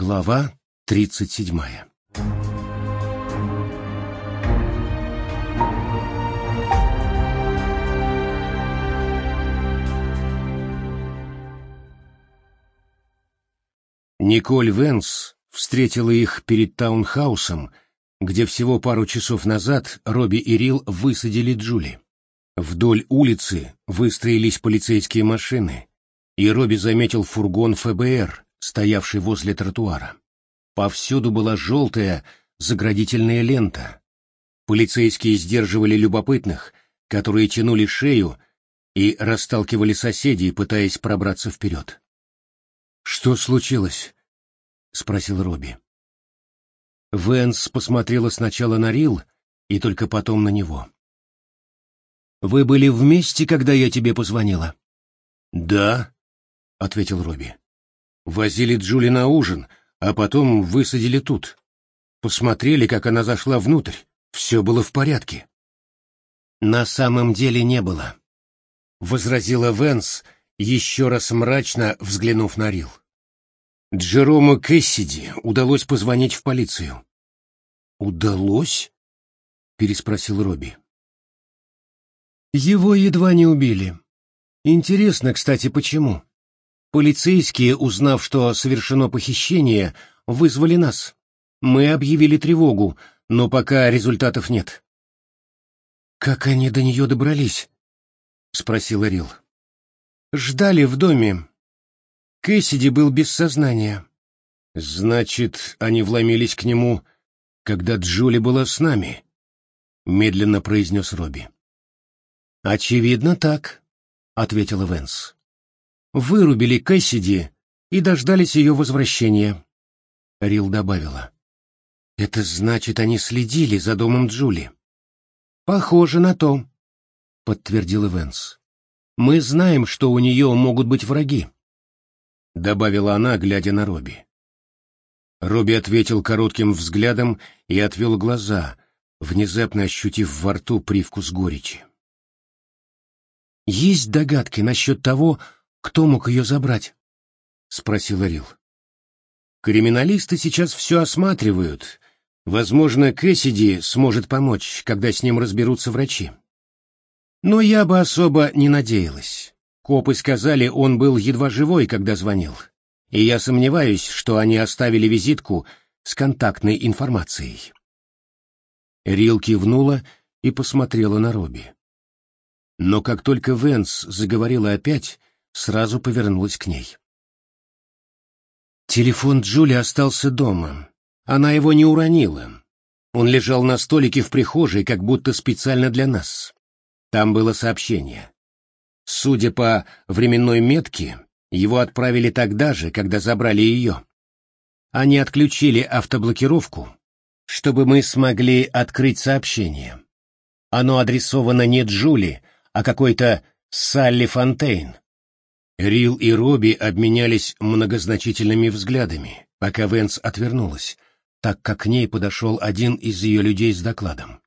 Глава тридцать седьмая Николь Венс встретила их перед таунхаусом, где всего пару часов назад Робби и Рил высадили Джули. Вдоль улицы выстроились полицейские машины, и Робби заметил фургон ФБР, стоявший возле тротуара. Повсюду была желтая заградительная лента. Полицейские сдерживали любопытных, которые тянули шею и расталкивали соседей, пытаясь пробраться вперед. «Что случилось?» — спросил Робби. Венс посмотрела сначала на Рил и только потом на него. «Вы были вместе, когда я тебе позвонила?» «Да», — ответил Робби. «Возили Джули на ужин, а потом высадили тут. Посмотрели, как она зашла внутрь. Все было в порядке». «На самом деле не было», — возразила Венс, еще раз мрачно взглянув на Рил. Джерому Кэссиди удалось позвонить в полицию. «Удалось?» — переспросил Робби. Его едва не убили. Интересно, кстати, почему. Полицейские, узнав, что совершено похищение, вызвали нас. Мы объявили тревогу, но пока результатов нет. «Как они до нее добрались?» — спросил Рил. «Ждали в доме. Кэссиди был без сознания». «Значит, они вломились к нему, когда Джули была с нами», — медленно произнес Робби. «Очевидно, так», — ответила Венс. «Вырубили Кэссиди и дождались ее возвращения», — Рил добавила. «Это значит, они следили за домом Джули». «Похоже на то», — подтвердила Венс. «Мы знаем, что у нее могут быть враги», — добавила она, глядя на Робби. Робби ответил коротким взглядом и отвел глаза, внезапно ощутив во рту привкус горечи. «Есть догадки насчет того, кто мог ее забрать?» — спросил Рил. «Криминалисты сейчас все осматривают. Возможно, Кэссиди сможет помочь, когда с ним разберутся врачи. Но я бы особо не надеялась. Копы сказали, он был едва живой, когда звонил. И я сомневаюсь, что они оставили визитку с контактной информацией». Рил кивнула и посмотрела на Робби. Но как только Венс заговорила опять, сразу повернулась к ней. Телефон Джули остался дома. Она его не уронила. Он лежал на столике в прихожей, как будто специально для нас. Там было сообщение. Судя по временной метке, его отправили тогда же, когда забрали ее. Они отключили автоблокировку, чтобы мы смогли открыть сообщение. Оно адресовано не Джули, а какой-то Салли Фонтейн. Рил и Робби обменялись многозначительными взглядами, пока Венс отвернулась, так как к ней подошел один из ее людей с докладом.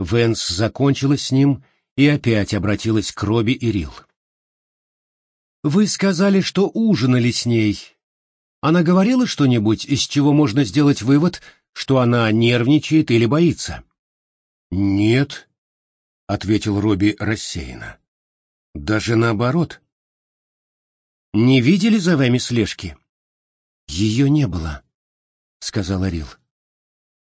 Венс закончила с ним и опять обратилась к Робби и Рил. «Вы сказали, что ужинали с ней. Она говорила что-нибудь, из чего можно сделать вывод, что она нервничает или боится?» «Нет», — ответил Робби рассеянно. «Даже наоборот». «Не видели за вами слежки?» «Ее не было», — сказала Рил.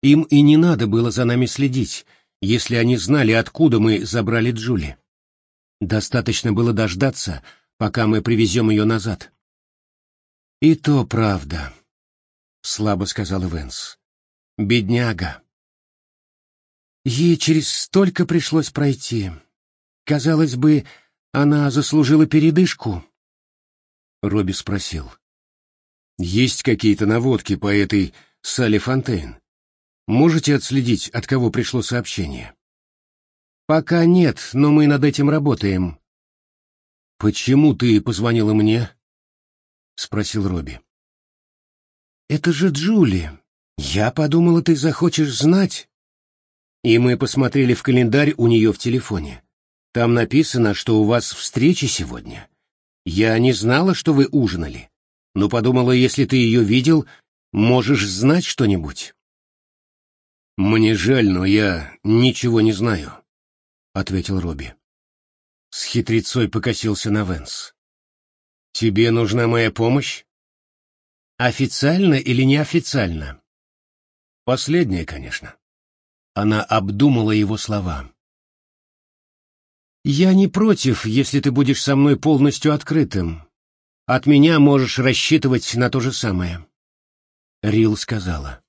«Им и не надо было за нами следить, если они знали, откуда мы забрали Джули. Достаточно было дождаться, пока мы привезем ее назад». «И то правда», — слабо сказал Венс. «Бедняга». Ей через столько пришлось пройти. Казалось бы, она заслужила передышку. Робби спросил. Есть какие-то наводки по этой Салли Фонтейн? Можете отследить, от кого пришло сообщение? Пока нет, но мы над этим работаем. Почему ты позвонила мне? Спросил Робби. Это же Джули. Я подумала, ты захочешь знать. И мы посмотрели в календарь у нее в телефоне. Там написано, что у вас встреча сегодня. Я не знала, что вы ужинали. но подумала, если ты ее видел, можешь знать что-нибудь. «Мне жаль, но я ничего не знаю», — ответил Робби. С хитрецой покосился на Венс. «Тебе нужна моя помощь?» «Официально или неофициально?» «Последнее, конечно». Она обдумала его слова. «Я не против, если ты будешь со мной полностью открытым. От меня можешь рассчитывать на то же самое». Рил сказала.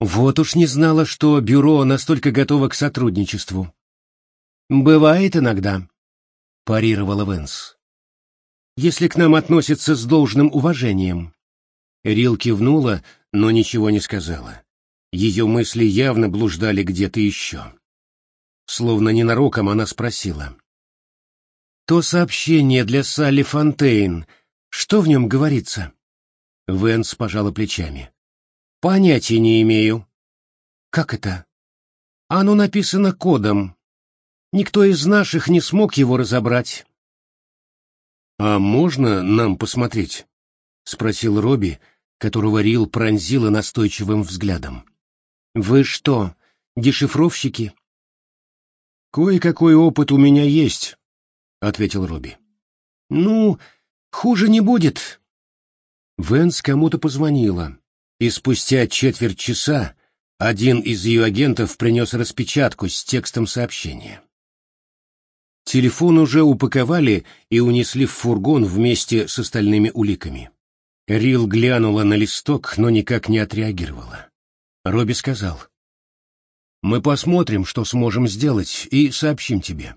Вот уж не знала, что бюро настолько готово к сотрудничеству. Бывает иногда, парировала Венс. Если к нам относятся с должным уважением. Рил кивнула, но ничего не сказала. Ее мысли явно блуждали где-то еще. Словно ненароком она спросила. «То сообщение для Салли Фонтейн, что в нем говорится?» Венс пожала плечами. Понятия не имею. Как это? Оно написано кодом. Никто из наших не смог его разобрать. А можно нам посмотреть? спросил Робби, которого Рил пронзила настойчивым взглядом. Вы что, дешифровщики? Кое-какой опыт у меня есть, ответил Робби. Ну, хуже не будет. Венс кому-то позвонила и спустя четверть часа один из ее агентов принес распечатку с текстом сообщения. Телефон уже упаковали и унесли в фургон вместе с остальными уликами. Рил глянула на листок, но никак не отреагировала. Робби сказал, «Мы посмотрим, что сможем сделать, и сообщим тебе».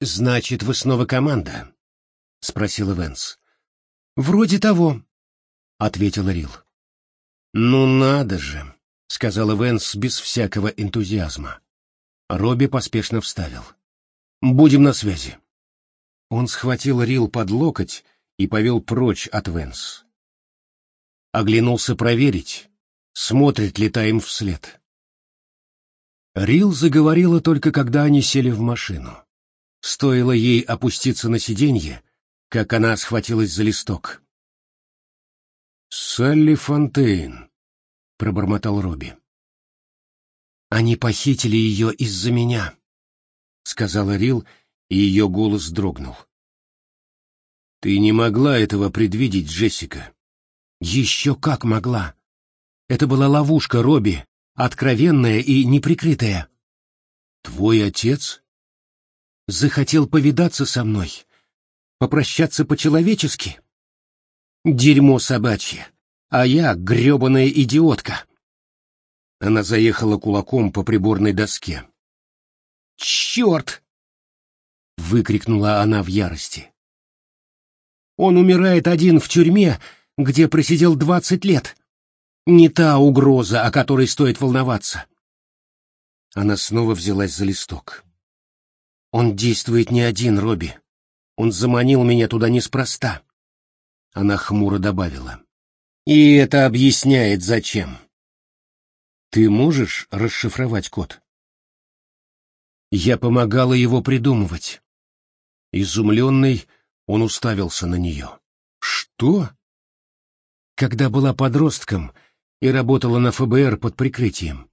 «Значит, вы снова команда?» — спросил Венс. «Вроде того», — ответил Рил. «Ну надо же», — сказала Венс без всякого энтузиазма. Робби поспешно вставил. «Будем на связи». Он схватил Рил под локоть и повел прочь от Венс. Оглянулся проверить, смотрит ли та им вслед. Рил заговорила только когда они сели в машину. Стоило ей опуститься на сиденье, как она схватилась за листок. «Салли Фонтейн», — пробормотал Робби. «Они похитили ее из-за меня», — сказала Рил, и ее голос дрогнул. «Ты не могла этого предвидеть, Джессика». «Еще как могла. Это была ловушка Робби, откровенная и неприкрытая». «Твой отец?» «Захотел повидаться со мной, попрощаться по-человечески». Дерьмо собачье. А я грёбаная идиотка. Она заехала кулаком по приборной доске. «Черт!» — выкрикнула она в ярости. «Он умирает один в тюрьме, где просидел двадцать лет. Не та угроза, о которой стоит волноваться». Она снова взялась за листок. «Он действует не один, Робби. Он заманил меня туда неспроста. Она хмуро добавила. И это объясняет, зачем. Ты можешь расшифровать код? Я помогала его придумывать. Изумленный, он уставился на нее. Что? Когда была подростком и работала на ФБР под прикрытием.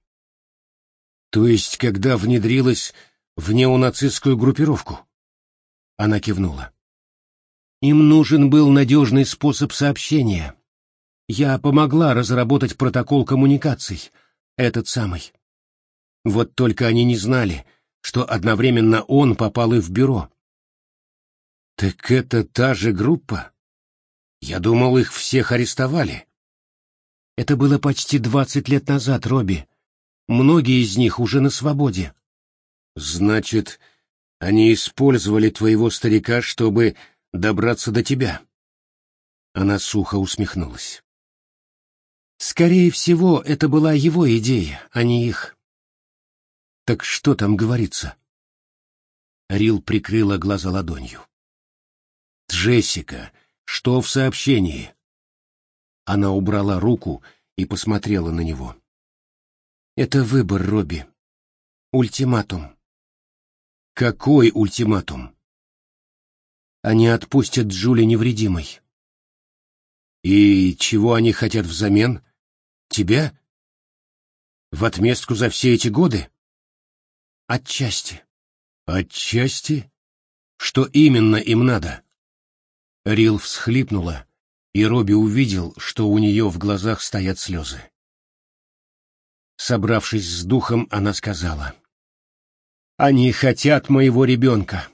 То есть, когда внедрилась в неонацистскую группировку? Она кивнула. Им нужен был надежный способ сообщения. Я помогла разработать протокол коммуникаций, этот самый. Вот только они не знали, что одновременно он попал и в бюро. Так это та же группа? Я думал, их всех арестовали. Это было почти двадцать лет назад, Робби. Многие из них уже на свободе. Значит, они использовали твоего старика, чтобы добраться до тебя. Она сухо усмехнулась. Скорее всего, это была его идея, а не их. Так что там говорится? Рил прикрыла глаза ладонью. Джессика, что в сообщении? Она убрала руку и посмотрела на него. Это выбор, Робби. Ультиматум. Какой ультиматум? Они отпустят Джули невредимой. И чего они хотят взамен? Тебя? В отместку за все эти годы? Отчасти. Отчасти? Что именно им надо? Рил всхлипнула, и Робби увидел, что у нее в глазах стоят слезы. Собравшись с духом, она сказала. «Они хотят моего ребенка.